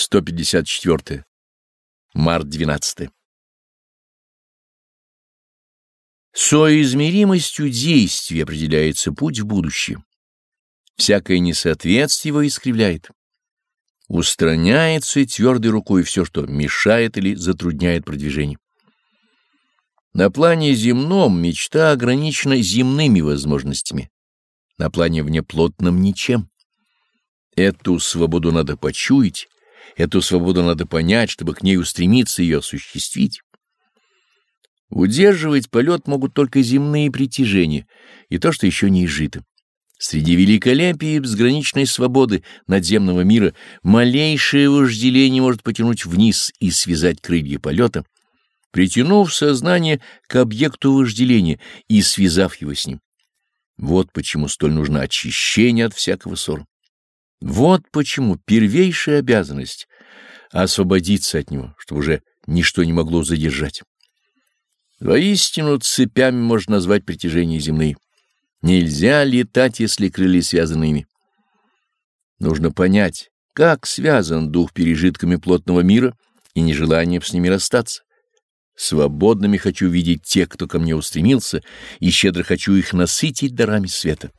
154. Март 12. Соизмеримостью действий определяется путь в будущее. Всякое несоответствие его искривляет. Устраняется твердой рукой все, что мешает или затрудняет продвижение. На плане земном мечта ограничена земными возможностями, на плане внеплотном — ничем. Эту свободу надо почуять, Эту свободу надо понять, чтобы к ней устремиться и ее осуществить. Удерживать полет могут только земные притяжения и то, что еще не изжито. Среди великолепия и безграничной свободы надземного мира малейшее вожделение может потянуть вниз и связать крылья полета, притянув сознание к объекту вожделения и связав его с ним. Вот почему столь нужно очищение от всякого ссора. Вот почему первейшая обязанность — освободиться от него, чтобы уже ничто не могло задержать. Воистину цепями можно назвать притяжение земные. Нельзя летать, если крылья связаны ими. Нужно понять, как связан дух пережитками плотного мира и нежеланием с ними расстаться. Свободными хочу видеть тех, кто ко мне устремился, и щедро хочу их насытить дарами света.